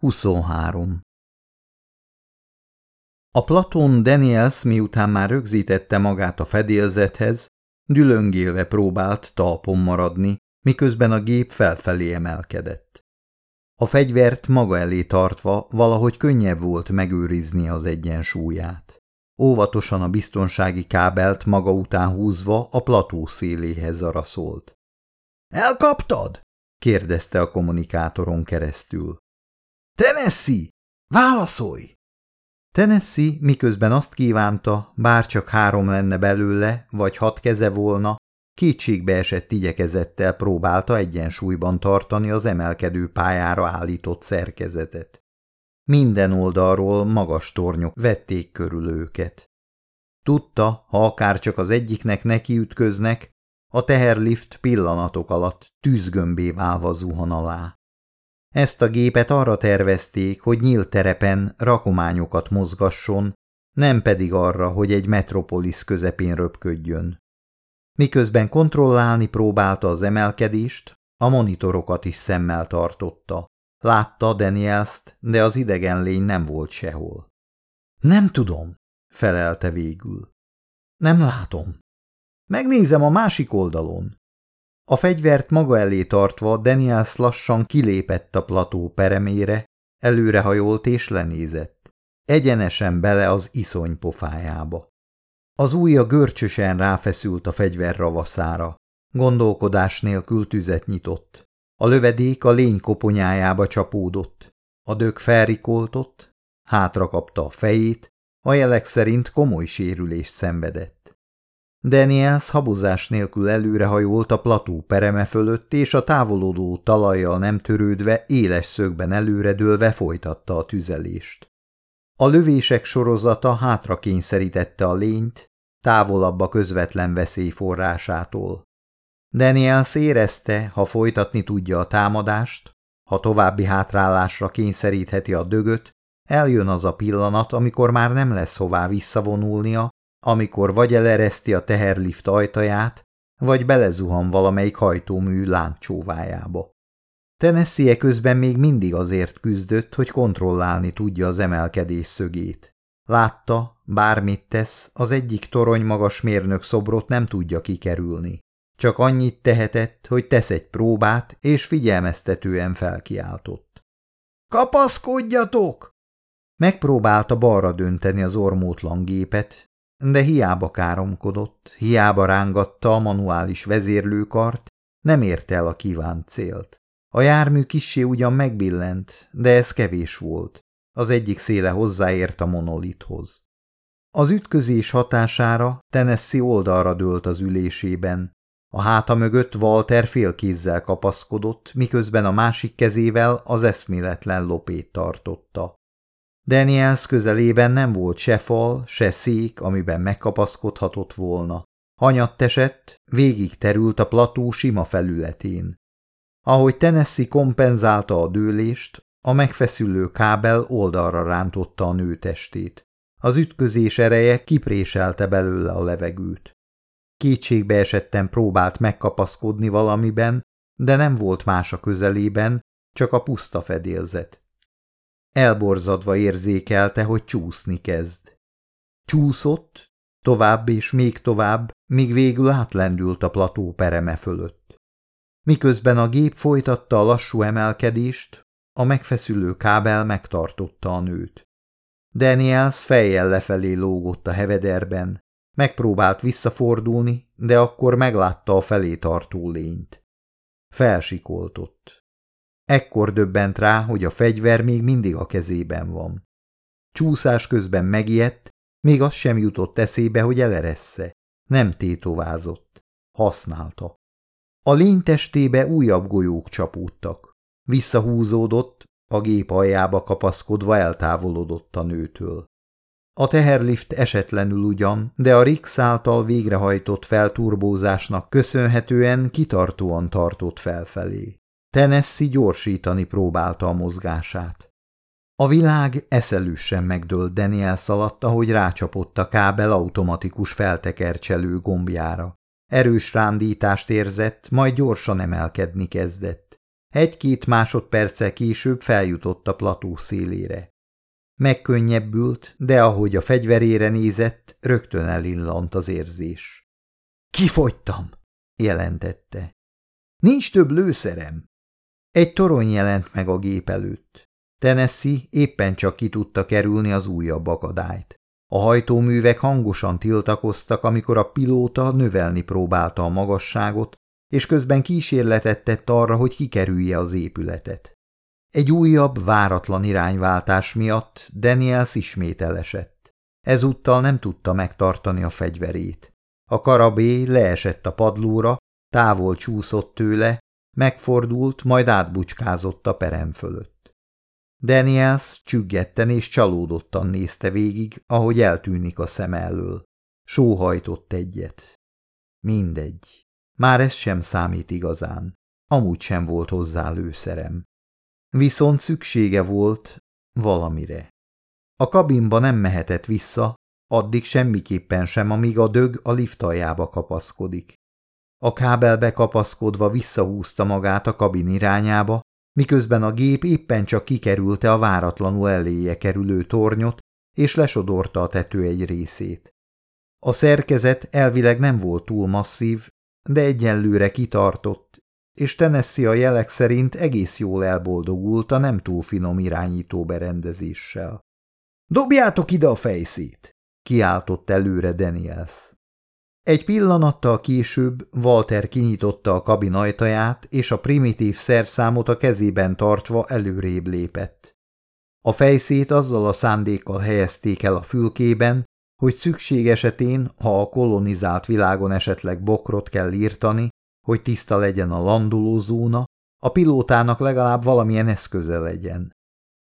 23. A Platon Daniels miután már rögzítette magát a fedélzethez, dülöngélve próbált talpon maradni, miközben a gép felfelé emelkedett. A fegyvert maga elé tartva valahogy könnyebb volt megőrizni az egyensúlyát. Óvatosan a biztonsági kábelt maga után húzva a plató széléhez araszolt. – Elkaptad? – kérdezte a kommunikátoron keresztül. Tennessee! Válaszolj! Tennessee miközben azt kívánta, bár csak három lenne belőle, vagy hat keze volna, kétségbe esett igyekezettel próbálta egyensúlyban tartani az emelkedő pályára állított szerkezetet. Minden oldalról magas tornyok vették körül őket. Tudta, ha akár csak az egyiknek nekiütköznek, a teherlift pillanatok alatt tűzgömbé válva zuhan alá. Ezt a gépet arra tervezték, hogy nyílt terepen rakományokat mozgasson, nem pedig arra, hogy egy metropolis közepén röpködjön. Miközben kontrollálni próbálta az emelkedést, a monitorokat is szemmel tartotta. Látta Danielst, de az idegen lény nem volt sehol. Nem tudom, felelte végül. Nem látom. Megnézem a másik oldalon. A fegyvert maga elé tartva Daniels lassan kilépett a plató peremére, előrehajolt és lenézett. Egyenesen bele az iszony pofájába. Az ujja görcsösen ráfeszült a fegyver ravaszára. Gondolkodás nélkül tüzet nyitott. A lövedék a lény koponyájába csapódott. A dög felrikoltott, hátra kapta a fejét, a jelek szerint komoly sérülést szenvedett. Daniels habozás nélkül előrehajolt a plató pereme fölött, és a távolodó talajjal nem törődve, éles szögben előredőlve folytatta a tüzelést. A lövések sorozata hátra kényszerítette a lényt, távolabb a közvetlen veszély forrásától. Daniels érezte, ha folytatni tudja a támadást, ha további hátrálásra kényszerítheti a dögöt, eljön az a pillanat, amikor már nem lesz hová visszavonulnia, amikor vagy elereszti a teherlift ajtaját, vagy belezuhan valamelyik hajtómű lánccsóvájába. Tennessee közben még mindig azért küzdött, hogy kontrollálni tudja az emelkedés szögét. Látta, bármit tesz, az egyik torony magas mérnök szobrot nem tudja kikerülni. Csak annyit tehetett, hogy tesz egy próbát, és figyelmeztetően felkiáltott. – Kapaszkodjatok! Megpróbálta balra dönteni az ormótlan gépet, de hiába káromkodott, hiába rángatta a manuális vezérlőkart, nem érte el a kívánt célt. A jármű kissé ugyan megbillent, de ez kevés volt. Az egyik széle hozzáért a monolithoz. Az ütközés hatására Tennessee oldalra dőlt az ülésében. A háta mögött Walter félkézzel kapaszkodott, miközben a másik kezével az eszméletlen lopét tartotta. Daniels közelében nem volt se fal, se szék, amiben megkapaszkodhatott volna. Hanyat esett, végig terült a plató sima felületén. Ahogy Tennessee kompenzálta a dőlést, a megfeszülő kábel oldalra rántotta a nő testét. Az ütközés ereje kipréselte belőle a levegőt. Kétségbe esetten próbált megkapaszkodni valamiben, de nem volt más a közelében, csak a puszta fedélzet. Elborzadva érzékelte, hogy csúszni kezd. Csúszott, tovább és még tovább, míg végül átlendült a plató pereme fölött. Miközben a gép folytatta a lassú emelkedést, a megfeszülő kábel megtartotta a nőt. Daniels fejjel lefelé lógott a hevederben, megpróbált visszafordulni, de akkor meglátta a felé tartó lényt. Felsikoltott. Ekkor döbbent rá, hogy a fegyver még mindig a kezében van. Csúszás közben megijedt, még az sem jutott eszébe, hogy eleressze. Nem tétovázott. Használta. A lény testébe újabb golyók csapódtak. Visszahúzódott, a gép aljába kapaszkodva eltávolodott a nőtől. A teherlift esetlenül ugyan, de a Rix által végrehajtott felturbózásnak köszönhetően kitartóan tartott felfelé. Tennessee gyorsítani próbálta a mozgását. A világ eszelősen megdőlt Daniel szaladt, ahogy rácsapott a kábel automatikus feltekercselő gombjára. Erős rándítást érzett, majd gyorsan emelkedni kezdett. Egy-két másodperccel később feljutott a plató szélére. Megkönnyebbült, de ahogy a fegyverére nézett, rögtön elillant az érzés. Kifogytam, jelentette. Nincs több lőszerem. Egy torony jelent meg a gép előtt. Tennessee éppen csak ki tudta kerülni az újabb akadályt. A hajtóművek hangosan tiltakoztak, amikor a pilóta növelni próbálta a magasságot, és közben kísérletet tett arra, hogy kikerülje az épületet. Egy újabb, váratlan irányváltás miatt Daniels ismét elesett. Ezúttal nem tudta megtartani a fegyverét. A karabé leesett a padlóra, távol csúszott tőle, megfordult, majd átbucskázott a perem fölött. Daniels csüggetten és csalódottan nézte végig, ahogy eltűnik a szem elől. Sóhajtott egyet. Mindegy. Már ez sem számít igazán. Amúgy sem volt hozzá lőszerem. Viszont szüksége volt valamire. A kabinba nem mehetett vissza, addig semmiképpen sem, amíg a dög a lift aljába kapaszkodik. A kábelbe kapaszkodva visszahúzta magát a kabin irányába, miközben a gép éppen csak kikerülte a váratlanul eléje kerülő tornyot, és lesodorta a tető egy részét. A szerkezet elvileg nem volt túl masszív, de egyenlőre kitartott, és Tennessee a jelek szerint egész jól elboldogult a nem túl finom irányító berendezéssel. – Dobjátok ide a fejszét! – kiáltott előre Daniels. Egy pillanattal később Walter kinyitotta a kabin ajtaját, és a primitív szerszámot a kezében tartva előrébb lépett. A fejszét azzal a szándékkal helyezték el a fülkében, hogy szükség esetén, ha a kolonizált világon esetleg bokrot kell írtani, hogy tiszta legyen a landolózóna, a pilótának legalább valamilyen eszköze legyen.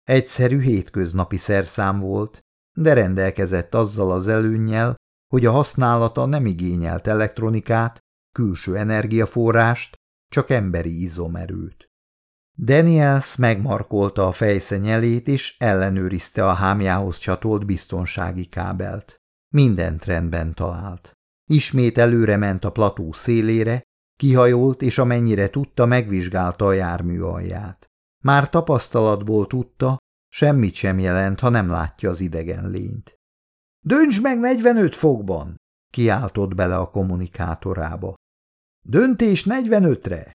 Egyszerű hétköznapi szerszám volt, de rendelkezett azzal az előnnyel, hogy a használata nem igényelt elektronikát, külső energiaforrást, csak emberi izomerőt. Daniels megmarkolta a fejszenyelét és ellenőrizte a hámjához csatolt biztonsági kábelt. Mindent rendben talált. Ismét előre ment a plató szélére, kihajolt és amennyire tudta, megvizsgálta a jármű alját. Már tapasztalatból tudta, semmit sem jelent, ha nem látja az idegen lényt. – Dönts meg 45 fokban! – kiáltott bele a kommunikátorába. – Döntés 45-re!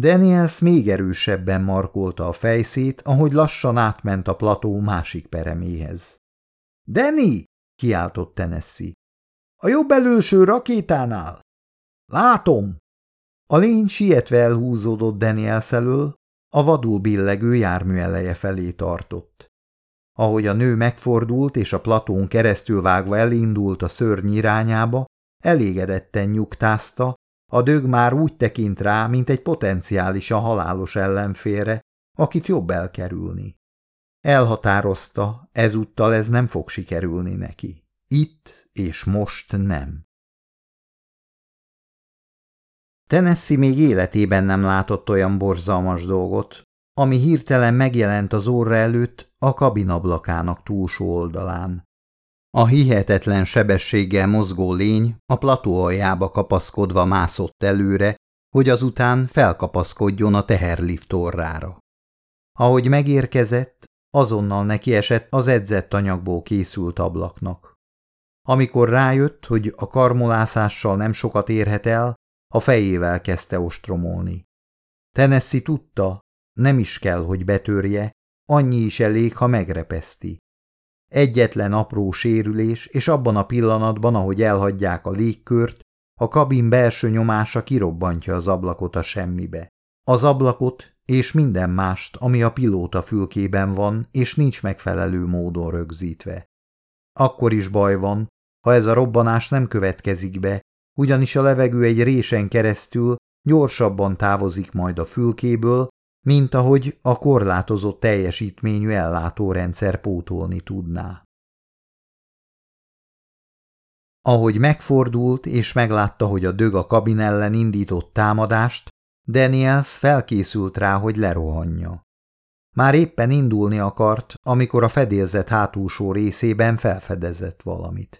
Daniels még erősebben markolta a fejszét, ahogy lassan átment a plató másik pereméhez. – Danny! – kiáltott Tennessee. – A jobb előső rakétánál! – Látom! A lény sietve elhúzódott Daniels elől, a vadul billegő jármű eleje felé tartott. Ahogy a nő megfordult és a platón keresztül vágva elindult a szörny irányába, elégedetten nyugtázta, a dög már úgy tekint rá, mint egy potenciálisan halálos ellenfére, akit jobb elkerülni. Elhatározta, ezúttal ez nem fog sikerülni neki. Itt és most nem. Tennessee még életében nem látott olyan borzalmas dolgot, ami hirtelen megjelent az óra előtt a kabinablakának túlsó oldalán. A hihetetlen sebességgel mozgó lény a plató aljába kapaszkodva mászott előre, hogy azután felkapaszkodjon a teherlift orrára. Ahogy megérkezett, azonnal neki esett az edzett anyagból készült ablaknak. Amikor rájött, hogy a karmolászással nem sokat érhet el, a fejével kezdte ostromolni. Tennessee tudta, nem is kell, hogy betörje, annyi is elég, ha megrepeszti. Egyetlen apró sérülés, és abban a pillanatban, ahogy elhagyják a légkört, a kabin belső nyomása kirobbantja az ablakot a semmibe. Az ablakot és minden mást, ami a pilóta fülkében van, és nincs megfelelő módon rögzítve. Akkor is baj van, ha ez a robbanás nem következik be, ugyanis a levegő egy résen keresztül gyorsabban távozik majd a fülkéből, mint ahogy a korlátozott teljesítményű ellátórendszer pótolni tudná. Ahogy megfordult és meglátta, hogy a dög a kabin ellen indított támadást, Daniels felkészült rá, hogy lerohanja. Már éppen indulni akart, amikor a fedélzet hátulsó részében felfedezett valamit.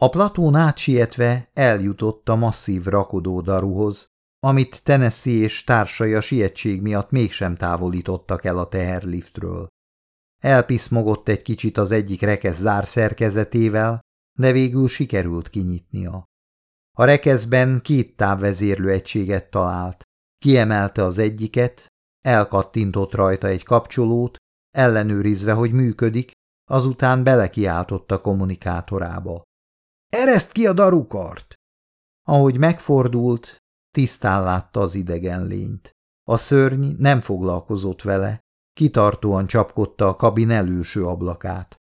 A platón átsietve eljutott a masszív rakodódaruhoz, amit Tennessee és társai a sietség miatt mégsem távolítottak el a teherliftről. Elpiszmogott egy kicsit az egyik rekesz zár szerkezetével, de végül sikerült kinyitnia. A rekeszben két távvezérlő egységet talált. Kiemelte az egyiket, elkattintott rajta egy kapcsolót, ellenőrizve, hogy működik, azután belekiáltott a kommunikátorába. – Ereszt ki a darukart! Ahogy megfordult, tisztán látta az idegen lényt. A szörny nem foglalkozott vele, kitartóan csapkodta a kabin előső ablakát.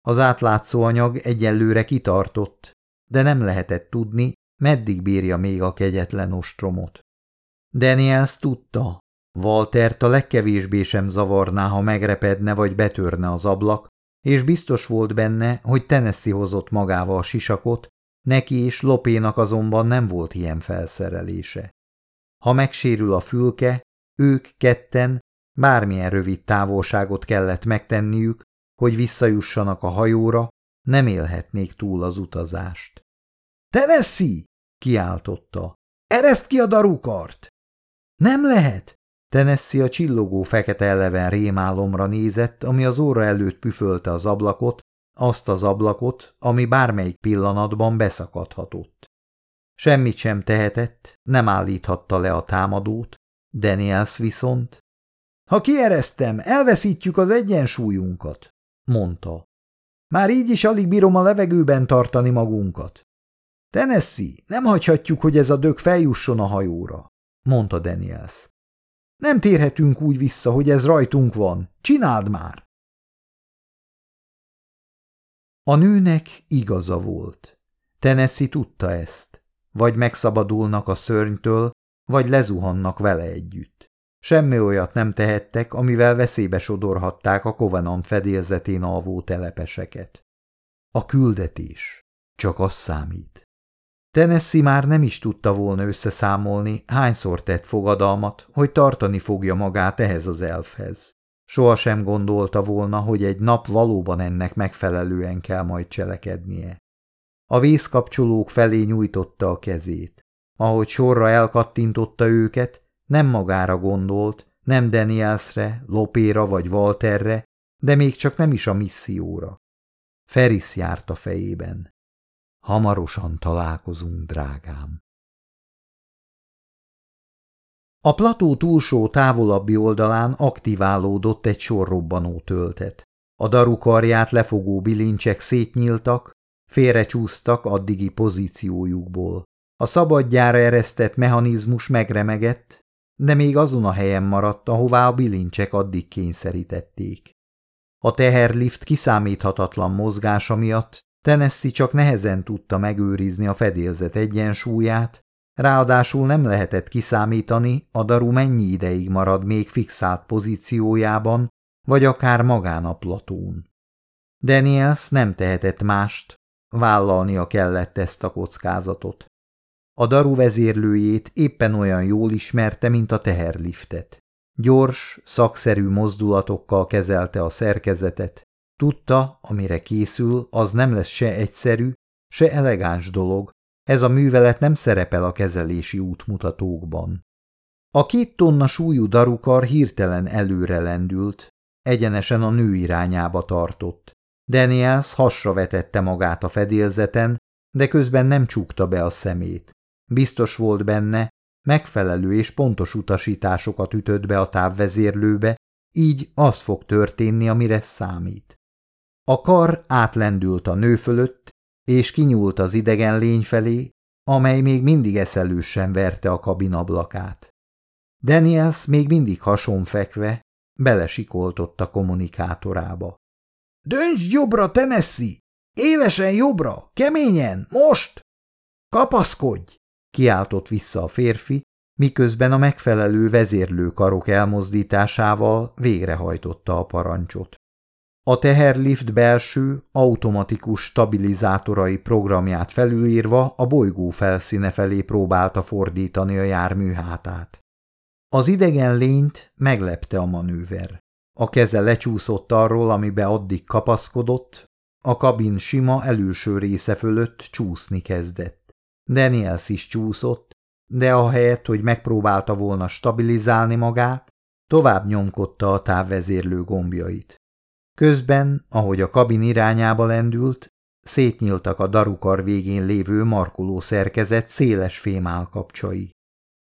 Az átlátszó anyag egyelőre kitartott, de nem lehetett tudni, meddig bírja még a kegyetlen ostromot. Daniels tudta, Waltert a legkevésbé sem zavarná, ha megrepedne vagy betörne az ablak, és biztos volt benne, hogy Tennessee hozott magával a sisakot, neki és Lopénak azonban nem volt ilyen felszerelése. Ha megsérül a fülke, ők ketten bármilyen rövid távolságot kellett megtenniük, hogy visszajussanak a hajóra, nem élhetnék túl az utazást. – Tennessee! – kiáltotta. – Ereszt ki a darukart! – Nem lehet! Tennessee a csillogó fekete eleven rémálomra nézett, ami az óra előtt püfölte az ablakot, azt az ablakot, ami bármelyik pillanatban beszakadhatott. Semmit sem tehetett, nem állíthatta le a támadót, Daniels viszont. Ha kieresztem, elveszítjük az egyensúlyunkat, mondta. Már így is alig bírom a levegőben tartani magunkat. Tennessee, nem hagyhatjuk, hogy ez a dög feljusson a hajóra, mondta Daniels. Nem térhetünk úgy vissza, hogy ez rajtunk van. Csináld már! A nőnek igaza volt. Tennessee tudta ezt. Vagy megszabadulnak a szörnytől, vagy lezuhannak vele együtt. Semmi olyat nem tehettek, amivel veszélybe sodorhatták a Covenant fedélzetén alvó telepeseket. A küldetés. Csak az számít. Tennessee már nem is tudta volna összeszámolni, hányszor tett fogadalmat, hogy tartani fogja magát ehhez az elfhez. Soha sem gondolta volna, hogy egy nap valóban ennek megfelelően kell majd cselekednie. A vízkapcsolók felé nyújtotta a kezét. Ahogy sorra elkattintotta őket, nem magára gondolt, nem Danielsre, Lopéra vagy Walterre, de még csak nem is a misszióra. Feris járt a fejében. Hamarosan találkozunk, drágám. A plató túlsó távolabbi oldalán aktiválódott egy sorrobbanó töltet. A darukarját lefogó bilincsek szétnyíltak, félrecsúsztak addigi pozíciójukból. A szabadjára eresztett mechanizmus megremegett, de még azon a helyen maradt, ahová a bilincsek addig kényszerítették. A teherlift kiszámíthatatlan mozgása miatt Tennessee csak nehezen tudta megőrizni a fedélzet egyensúlyát, ráadásul nem lehetett kiszámítani, a daru mennyi ideig marad még fixált pozíciójában, vagy akár magán a platón. Daniels nem tehetett mást, vállalnia kellett ezt a kockázatot. A daru vezérlőjét éppen olyan jól ismerte, mint a teherliftet. Gyors, szakszerű mozdulatokkal kezelte a szerkezetet, Tudta, amire készül, az nem lesz se egyszerű, se elegáns dolog, ez a művelet nem szerepel a kezelési útmutatókban. A két tonna súlyú darukar hirtelen előre lendült, egyenesen a nő irányába tartott. Daniels hasra vetette magát a fedélzeten, de közben nem csukta be a szemét. Biztos volt benne, megfelelő és pontos utasításokat ütött be a távvezérlőbe, így az fog történni, amire számít. A kar átlendült a nő fölött, és kinyúlt az idegen lény felé, amely még mindig eszelősen verte a kabinablakát. Daniels még mindig hasonfekve belesikoltott a kommunikátorába. – Dönts jobbra, Tennessee! Élesen jobbra! Keményen! Most! – Kapaszkodj! – kiáltott vissza a férfi, miközben a megfelelő vezérlőkarok elmozdításával végrehajtotta a parancsot. A teherlift belső, automatikus stabilizátorai programját felülírva a bolygó felszíne felé próbálta fordítani a jármű hátát. Az idegen lényt meglepte a manőver. A keze lecsúszott arról, amibe addig kapaszkodott, a kabin sima előső része fölött csúszni kezdett. Daniels is csúszott, de ahelyett, hogy megpróbálta volna stabilizálni magát, tovább nyomkodta a távvezérlő gombjait. Közben, ahogy a kabin irányába lendült, szétnyíltak a darukar végén lévő markoló szerkezet széles fémálkapcsai.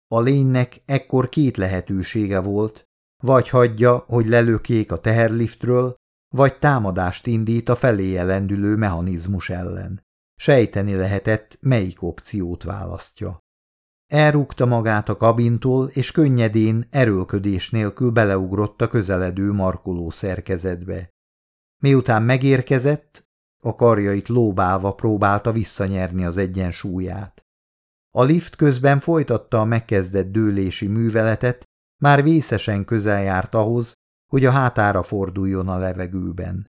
A lénynek ekkor két lehetősége volt, vagy hagyja, hogy lelökjék a teherliftről, vagy támadást indít a feléje lendülő mechanizmus ellen. Sejteni lehetett, melyik opciót választja. Elrúgta magát a kabintól, és könnyedén, erőlködés nélkül beleugrott a közeledő markoló szerkezetbe. Miután megérkezett, a karjait lóbálva próbálta visszanyerni az egyensúlyát. A lift közben folytatta a megkezdett dőlési műveletet, már vészesen közel járt ahhoz, hogy a hátára forduljon a levegőben.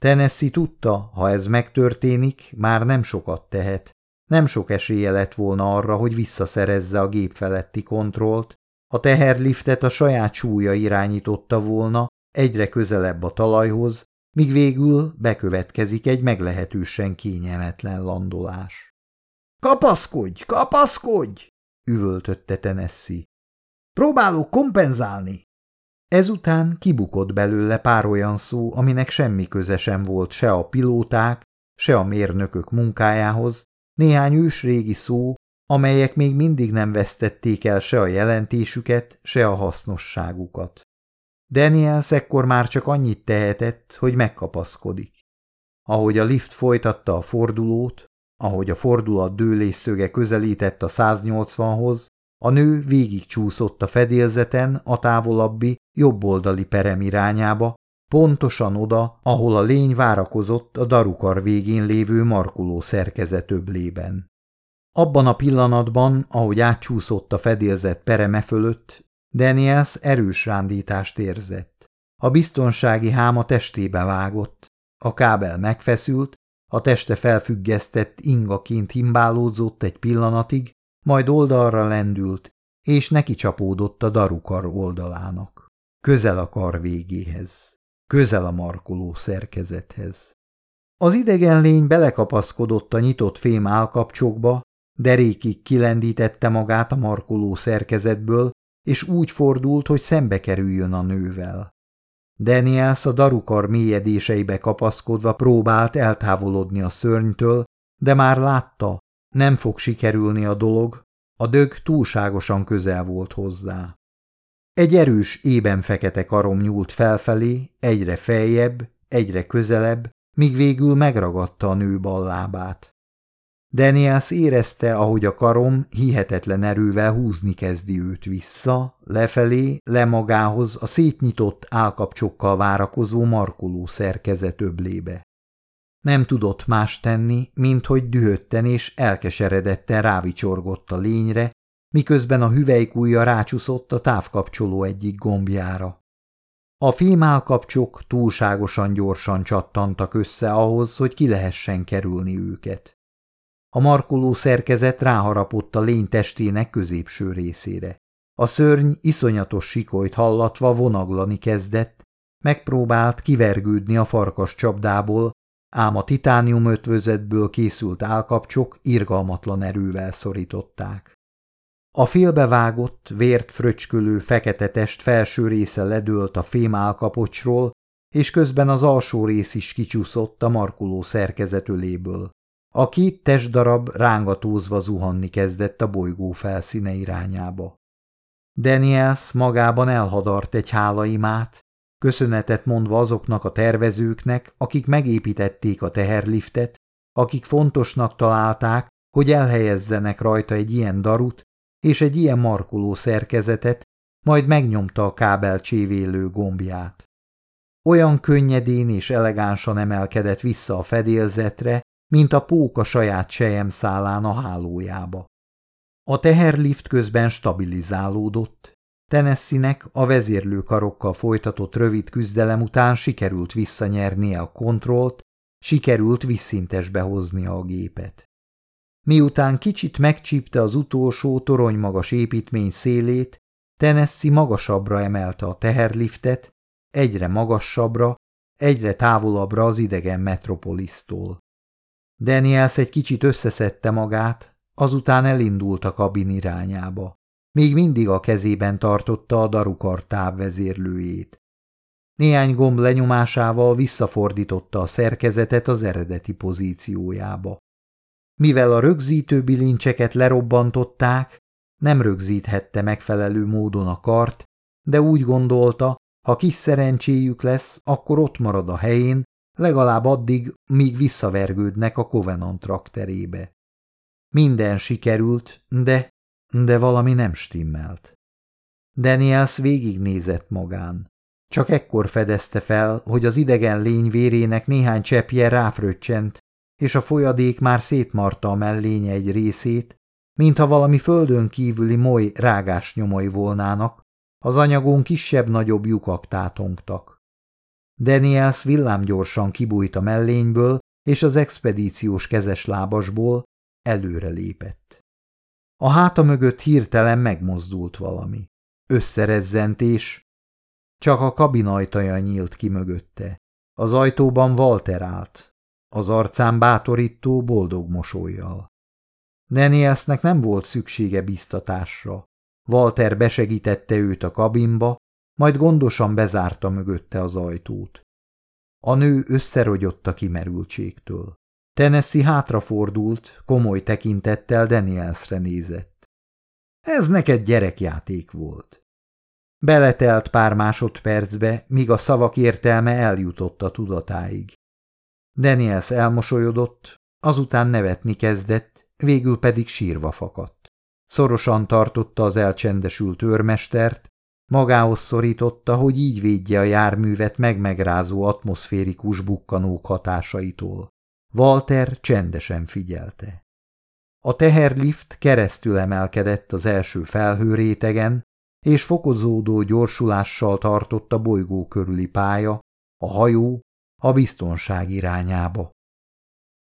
Tennessee tudta, ha ez megtörténik, már nem sokat tehet. Nem sok esélye lett volna arra, hogy visszaszerezze a gép feletti kontrollt, a teherliftet a saját súlya irányította volna egyre közelebb a talajhoz, míg végül bekövetkezik egy meglehetősen kényelmetlen landolás. – Kapaszkodj, kapaszkodj! – üvöltötte Tennessee. – Próbálok kompenzálni! Ezután kibukott belőle pár olyan szó, aminek semmi köze sem volt se a pilóták, se a mérnökök munkájához, néhány ősrégi szó, amelyek még mindig nem vesztették el se a jelentésüket, se a hasznosságukat. Daniels ekkor már csak annyit tehetett, hogy megkapaszkodik. Ahogy a lift folytatta a fordulót, ahogy a fordulat dőlésszöge közelített a 180-hoz, a nő végigcsúszott a fedélzeten a távolabbi, jobboldali perem irányába, pontosan oda, ahol a lény várakozott a darukar végén lévő markoló szerkezet öblében. Abban a pillanatban, ahogy átcsúszott a fedélzet pereme fölött, Daniels erős rándítást érzett. A biztonsági háma testébe vágott, a kábel megfeszült, a teste felfüggesztett ingaként himbálódzott egy pillanatig, majd oldalra lendült, és neki csapódott a darukar oldalának. Közel a kar végéhez, közel a markoló szerkezethez. Az idegen lény belekapaszkodott a nyitott fém állkapcsokba, derékig kilendítette magát a markoló szerkezetből, és úgy fordult, hogy szembe kerüljön a nővel. Daniels a darukar mélyedéseibe kapaszkodva próbált eltávolodni a szörnytől, de már látta, nem fog sikerülni a dolog, a dög túlságosan közel volt hozzá. Egy erős, ében fekete karom nyúlt felfelé, egyre feljebb, egyre közelebb, míg végül megragadta a nő ballábát. Daniels érezte, ahogy a karom hihetetlen erővel húzni kezdi őt vissza, lefelé, le magához a szétnyitott állkapcsokkal várakozó markoló szerkezet öblébe. Nem tudott más tenni, mint hogy dühötten és elkeseredetten rávicsorgott a lényre, miközben a hüvelykújja rácsúszott a távkapcsoló egyik gombjára. A fémálkapcsok túlságosan gyorsan csattantak össze ahhoz, hogy ki lehessen kerülni őket. A markoló szerkezet ráharapott a lény testének középső részére. A szörny iszonyatos sikolyt hallatva vonaglani kezdett, megpróbált kivergődni a farkas csapdából, ám a titánium ötvözetből készült állkapcsok irgalmatlan erővel szorították. A félbevágott, vért fröcskölő fekete test felső része ledőlt a fém állkapocsról, és közben az alsó rész is kicsúszott a markoló szerkezetöléből. A két testdarab rángatózva zuhanni kezdett a bolygó felszíne irányába. Daniels magában elhadart egy hálaimát, köszönetet mondva azoknak a tervezőknek, akik megépítették a teherliftet, akik fontosnak találták, hogy elhelyezzenek rajta egy ilyen darut és egy ilyen markoló szerkezetet, majd megnyomta a kábel csévélő gombját. Olyan könnyedén és elegánsan emelkedett vissza a fedélzetre, mint a póka saját sejemszálán a hálójába. A teherlift közben stabilizálódott. Tennessee-nek a vezérlőkarokkal folytatott rövid küzdelem után sikerült visszanyernie a kontrollt, sikerült visszintesbe hoznia a gépet. Miután kicsit megcsípte az utolsó toronymagas építmény szélét, Tennessee magasabbra emelte a teherliftet, egyre magasabbra, egyre távolabbra az idegen metropolisztól. Daniels egy kicsit összeszedte magát, azután elindult a kabin irányába. Még mindig a kezében tartotta a darukar távvezérlőjét. Néhány gomb lenyomásával visszafordította a szerkezetet az eredeti pozíciójába. Mivel a rögzítő bilincseket lerobbantották, nem rögzíthette megfelelő módon a kart, de úgy gondolta, ha kis szerencséjük lesz, akkor ott marad a helyén, legalább addig, míg visszavergődnek a Covenant trakterébe. Minden sikerült, de, de valami nem stimmelt. Daniels végignézett magán. Csak ekkor fedezte fel, hogy az idegen lény vérének néhány cseppje ráfröccsent, és a folyadék már szétmarta a mellénye egy részét, mintha valami földön kívüli moly rágás nyomai volnának, az anyagon kisebb-nagyobb lyukak tátongtak. Daniels villámgyorsan kibújt a mellényből, és az expedíciós kezes lábasból előre lépett. A háta mögött hirtelen megmozdult valami. Összerezzentés. Csak a kabin ajtaja nyílt ki mögötte. Az ajtóban Walter állt, az arcán bátorító boldog mosolyjal. Danielsnek nem volt szüksége biztatásra. Walter besegítette őt a kabinba, majd gondosan bezárta mögötte az ajtót. A nő összerogyott a kimerültségtől. Tennessee hátrafordult, komoly tekintettel Danielsre nézett. Ez neked gyerekjáték volt. Beletelt pár másodpercbe, míg a szavak értelme eljutott a tudatáig. Daniels elmosolyodott, azután nevetni kezdett, végül pedig sírva fakadt. Szorosan tartotta az elcsendesült őrmestert, magához szorította, hogy így védje a járművet megmegrázó atmoszférikus bukkanók hatásaitól. Walter csendesen figyelte. A teherlift keresztül emelkedett az első felhőrétegen, és fokozódó gyorsulással tartott a bolygó körüli pálya, a hajó a biztonság irányába.